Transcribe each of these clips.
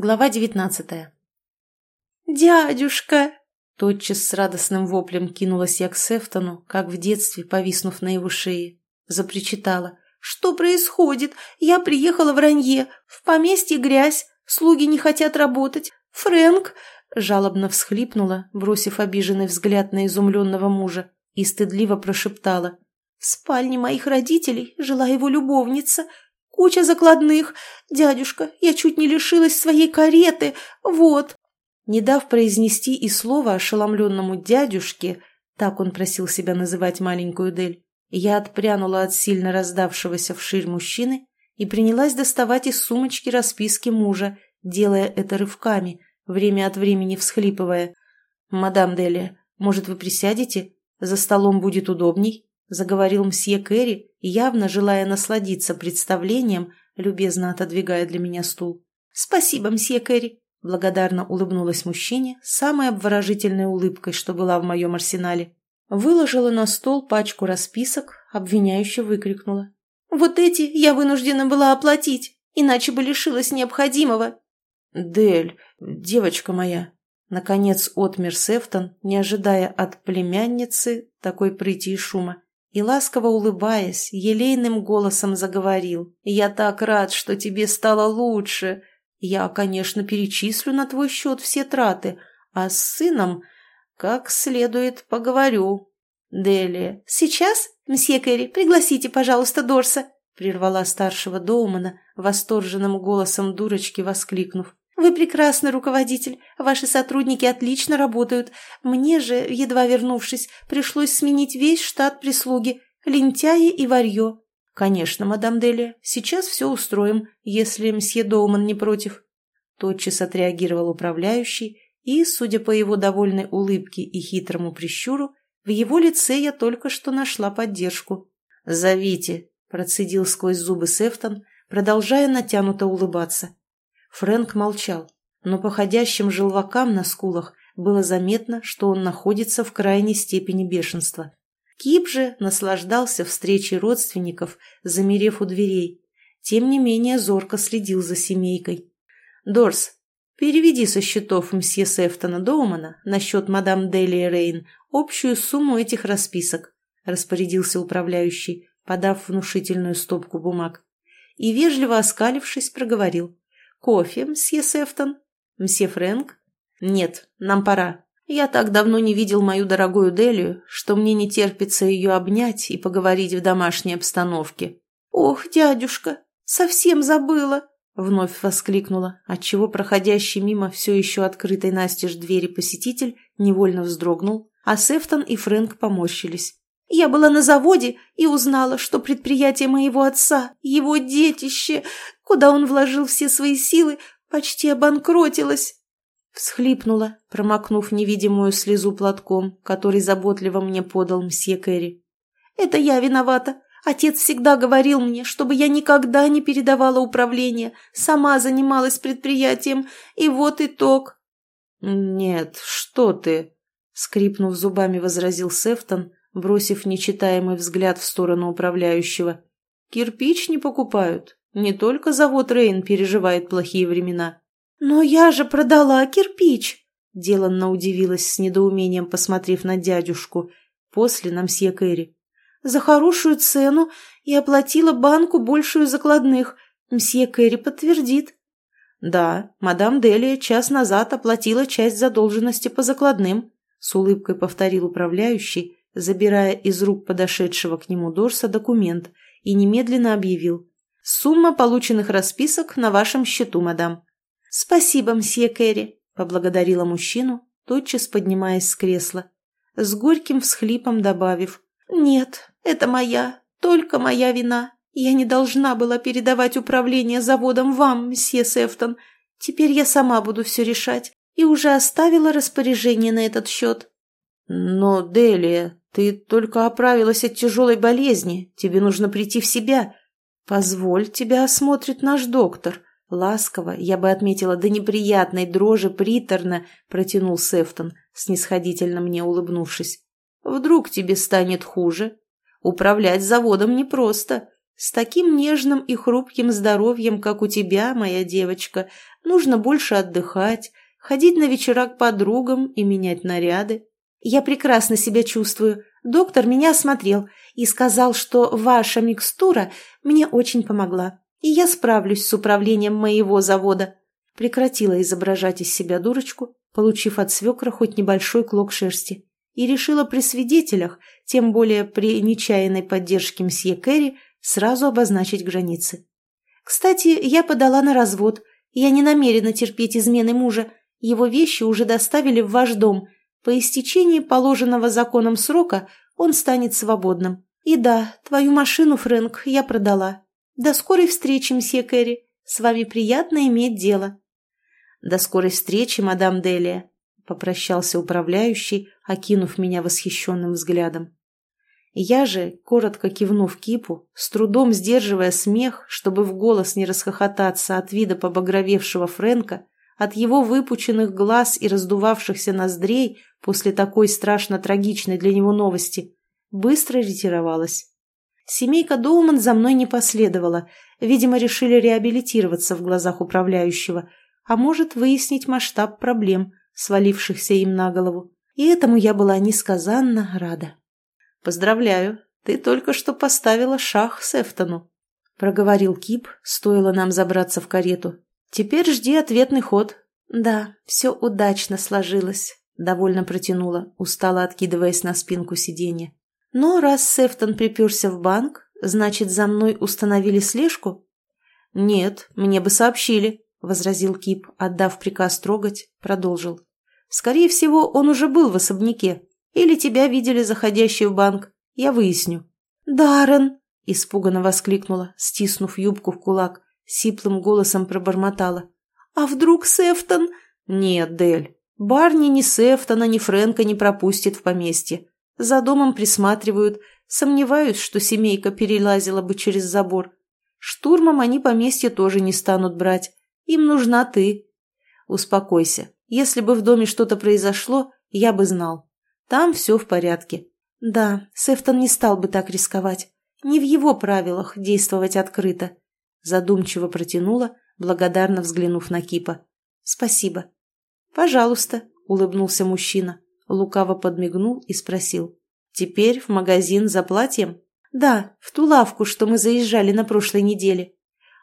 Глава девятнадцатая. «Дядюшка!» Тотчас с радостным воплем кинулась я к Сефтону, как в детстве, повиснув на его шее. Запричитала. «Что происходит? Я приехала в Ранье. В поместье грязь. Слуги не хотят работать. Фрэнк...» Жалобно всхлипнула, бросив обиженный взгляд на изумленного мужа, и стыдливо прошептала. «В спальне моих родителей жила его любовница. Куча закладных. Дядюшка, я чуть не лишилась своей кареты. Вот. Не дав произнести и слова ошеломленному дядюшке, так он просил себя называть маленькую Дель, я отпрянула от сильно раздавшегося вширь мужчины и принялась доставать из сумочки расписки мужа, делая это рывками, время от времени всхлипывая. «Мадам Делия, может, вы присядете? За столом будет удобней?» — заговорил мсье Кэрри, явно желая насладиться представлением, любезно отодвигая для меня стул. «Спасибо, мсье Кэрри!» — благодарно улыбнулась мужчине самой обворожительной улыбкой, что была в моем арсенале. Выложила на стол пачку расписок, обвиняюще выкрикнула. «Вот эти я вынуждена была оплатить, иначе бы лишилась необходимого!» «Дель, девочка моя!» Наконец отмер Сефтон, не ожидая от племянницы такой прыти и шума и, ласково улыбаясь, елейным голосом заговорил. «Я так рад, что тебе стало лучше. Я, конечно, перечислю на твой счет все траты, а с сыном как следует поговорю». «Дели, сейчас, мсье Кэрри, пригласите, пожалуйста, Дорса», прервала старшего Доумана, восторженным голосом дурочки воскликнув. «Вы прекрасный руководитель, ваши сотрудники отлично работают. Мне же, едва вернувшись, пришлось сменить весь штат прислуги, лентяи и варье». «Конечно, мадам Делия, сейчас все устроим, если мсье Доуман не против». Тотчас отреагировал управляющий, и, судя по его довольной улыбке и хитрому прищуру, в его лице я только что нашла поддержку. «Зовите», – процедил сквозь зубы Сефтон, продолжая натянуто улыбаться. Фрэнк молчал, но по ходящим желвакам на скулах было заметно, что он находится в крайней степени бешенства. Кип же наслаждался встречей родственников, замерев у дверей. Тем не менее зорко следил за семейкой. «Дорс, переведи со счетов мсье Сефтона Доумана на счет мадам Дели Рейн общую сумму этих расписок», распорядился управляющий, подав внушительную стопку бумаг. И, вежливо оскалившись, проговорил. «Кофе, мсье Сефтон? Мсье Фрэнк?» «Нет, нам пора. Я так давно не видел мою дорогую Делию, что мне не терпится ее обнять и поговорить в домашней обстановке». «Ох, дядюшка, совсем забыла!» Вновь воскликнула, отчего проходящий мимо все еще открытой настежь двери посетитель невольно вздрогнул, а Сефтон и Фрэнк поморщились. Я была на заводе и узнала, что предприятие моего отца, его детище, куда он вложил все свои силы, почти обанкротилось. Всхлипнула, промокнув невидимую слезу платком, который заботливо мне подал мсье Кэрри. «Это я виновата. Отец всегда говорил мне, чтобы я никогда не передавала управление, сама занималась предприятием, и вот итог». «Нет, что ты!» — скрипнув зубами, возразил Сефтон, бросив нечитаемый взгляд в сторону управляющего. «Кирпич не покупают. Не только завод Рейн переживает плохие времена». «Но я же продала кирпич!» Деланно удивилась с недоумением, посмотрев на дядюшку, после на мсье Кэрри. «За хорошую цену и оплатила банку большую закладных. Мсье Кэрри подтвердит». «Да, мадам Делия час назад оплатила часть задолженности по закладным», с улыбкой повторил управляющий, забирая из рук подошедшего к нему Дорса документ и немедленно объявил. «Сумма полученных расписок на вашем счету, мадам». «Спасибо, мсье Керри», — поблагодарила мужчину, тотчас поднимаясь с кресла, с горьким всхлипом добавив. «Нет, это моя, только моя вина. Я не должна была передавать управление заводом вам, мсье Сефтон. Теперь я сама буду все решать и уже оставила распоряжение на этот счет». «Но, Делия, ты только оправилась от тяжелой болезни. Тебе нужно прийти в себя. Позволь, тебя осмотрит наш доктор. Ласково, я бы отметила, до неприятной дрожи приторно, протянул Сефтон, снисходительно мне улыбнувшись. Вдруг тебе станет хуже? Управлять заводом непросто. С таким нежным и хрупким здоровьем, как у тебя, моя девочка, нужно больше отдыхать, ходить на вечера к подругам и менять наряды. Я прекрасно себя чувствую. Доктор меня осмотрел и сказал, что ваша микстура мне очень помогла, и я справлюсь с управлением моего завода. Прекратила изображать из себя дурочку, получив от свекра хоть небольшой клок шерсти, и решила при свидетелях, тем более при нечаянной поддержке мсье Керри, сразу обозначить границы. Кстати, я подала на развод. Я не намерена терпеть измены мужа. Его вещи уже доставили в ваш дом. По истечении положенного законом срока он станет свободным. И да, твою машину, Фрэнк, я продала. До скорой встречи, мсье Кэрри. С вами приятно иметь дело. До скорой встречи, мадам Делия, попрощался управляющий, окинув меня восхищенным взглядом. Я же, коротко кивнув кипу, с трудом сдерживая смех, чтобы в голос не расхохотаться от вида побагровевшего Фрэнка, от его выпученных глаз и раздувавшихся ноздрей после такой страшно трагичной для него новости, быстро ретировалась. Семейка Доуман за мной не последовала, видимо, решили реабилитироваться в глазах управляющего, а может выяснить масштаб проблем, свалившихся им на голову. И этому я была несказанно рада. «Поздравляю, ты только что поставила шах Сефтону», — проговорил Кип, стоило нам забраться в карету. «Теперь жди ответный ход». «Да, все удачно сложилось», — довольно протянула, устало откидываясь на спинку сиденья. «Но раз Сефтон приперся в банк, значит, за мной установили слежку?» «Нет, мне бы сообщили», — возразил Кип, отдав приказ трогать, продолжил. «Скорее всего, он уже был в особняке, или тебя видели заходящей в банк. Я выясню». «Даррен!» – испуганно воскликнула, стиснув юбку в кулак. Сиплым голосом пробормотала. «А вдруг Сефтон?» «Нет, Дель. Барни ни Сефтона, ни Фрэнка не пропустит в поместье. За домом присматривают. Сомневаюсь, что семейка перелазила бы через забор. Штурмом они поместье тоже не станут брать. Им нужна ты. Успокойся. Если бы в доме что-то произошло, я бы знал. Там все в порядке. Да, Сефтон не стал бы так рисковать. Не в его правилах действовать открыто. Задумчиво протянула, благодарно взглянув на Кипа. Спасибо. Пожалуйста, улыбнулся мужчина. Лукаво подмигнул и спросил. Теперь в магазин за платьем? Да, в ту лавку, что мы заезжали на прошлой неделе.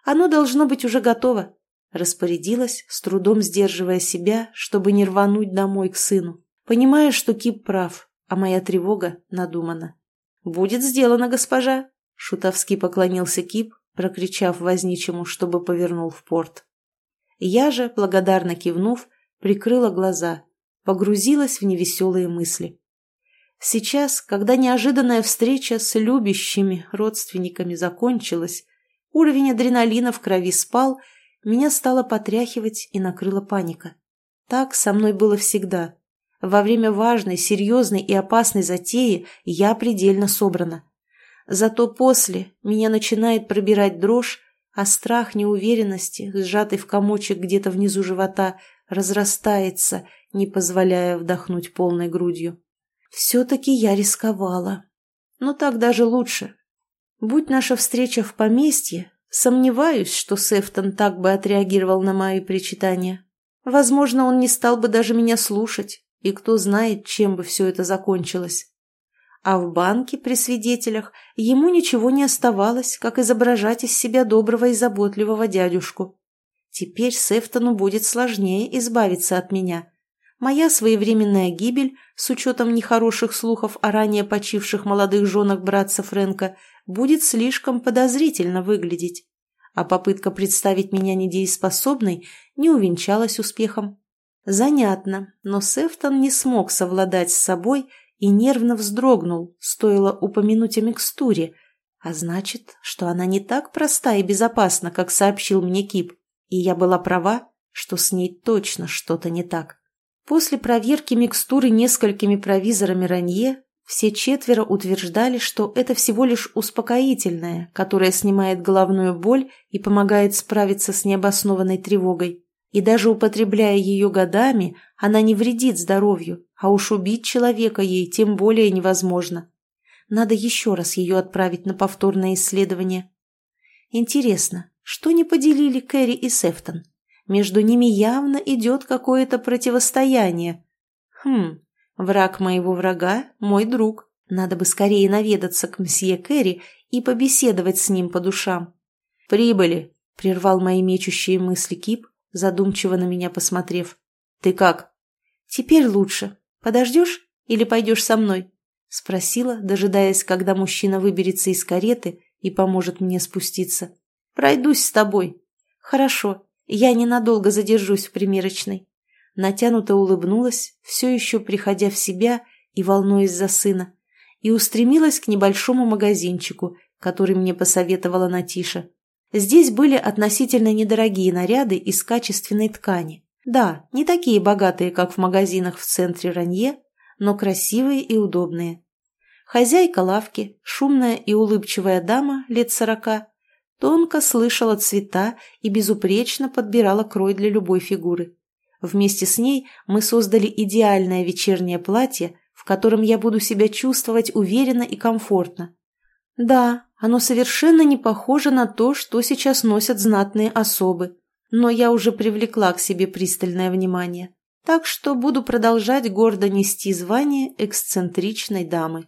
Оно должно быть уже готово. Распорядилась, с трудом сдерживая себя, чтобы не рвануть домой к сыну понимая, что Кип прав, а моя тревога надумана. «Будет сделано, госпожа!» — шутовски поклонился Кип, прокричав возничему, чтобы повернул в порт. Я же, благодарно кивнув, прикрыла глаза, погрузилась в невеселые мысли. Сейчас, когда неожиданная встреча с любящими родственниками закончилась, уровень адреналина в крови спал, меня стало потряхивать и накрыла паника. Так со мной было всегда, во время важной, серьезной и опасной затеи я предельно собрана. Зато после меня начинает пробирать дрожь, а страх неуверенности, сжатый в комочек где-то внизу живота, разрастается, не позволяя вдохнуть полной грудью. Все-таки я рисковала. Но так даже лучше. Будь наша встреча в поместье, сомневаюсь, что Сефтон так бы отреагировал на мои причитания. Возможно, он не стал бы даже меня слушать, и кто знает, чем бы все это закончилось. А в банке при свидетелях ему ничего не оставалось, как изображать из себя доброго и заботливого дядюшку. Теперь Сефтону будет сложнее избавиться от меня. Моя своевременная гибель, с учетом нехороших слухов о ранее почивших молодых женах братца Фрэнка, будет слишком подозрительно выглядеть. А попытка представить меня недееспособной не увенчалась успехом. Занятно, но Сефтон не смог совладать с собой и нервно вздрогнул, стоило упомянуть о микстуре, а значит, что она не так проста и безопасна, как сообщил мне Кип, и я была права, что с ней точно что-то не так. После проверки микстуры несколькими провизорами Ранье все четверо утверждали, что это всего лишь успокоительное, которое снимает головную боль и помогает справиться с необоснованной тревогой и даже употребляя ее годами, она не вредит здоровью, а уж убить человека ей тем более невозможно. Надо еще раз ее отправить на повторное исследование. Интересно, что не поделили Кэрри и Сефтон? Между ними явно идет какое-то противостояние. Хм, враг моего врага – мой друг. Надо бы скорее наведаться к мсье Кэрри и побеседовать с ним по душам. «Прибыли!» – прервал мои мечущие мысли Кип, задумчиво на меня посмотрев. «Ты как?» «Теперь лучше. Подождешь или пойдешь со мной?» – спросила, дожидаясь, когда мужчина выберется из кареты и поможет мне спуститься. «Пройдусь с тобой». «Хорошо, я ненадолго задержусь в примерочной». Натянуто улыбнулась, все еще приходя в себя и волнуясь за сына, и устремилась к небольшому магазинчику, который мне посоветовала Натиша. Здесь были относительно недорогие наряды из качественной ткани. Да, не такие богатые, как в магазинах в центре Ранье, но красивые и удобные. Хозяйка лавки, шумная и улыбчивая дама лет сорока, тонко слышала цвета и безупречно подбирала крой для любой фигуры. Вместе с ней мы создали идеальное вечернее платье, в котором я буду себя чувствовать уверенно и комфортно. Да, оно совершенно не похоже на то, что сейчас носят знатные особы, но я уже привлекла к себе пристальное внимание, так что буду продолжать гордо нести звание эксцентричной дамы.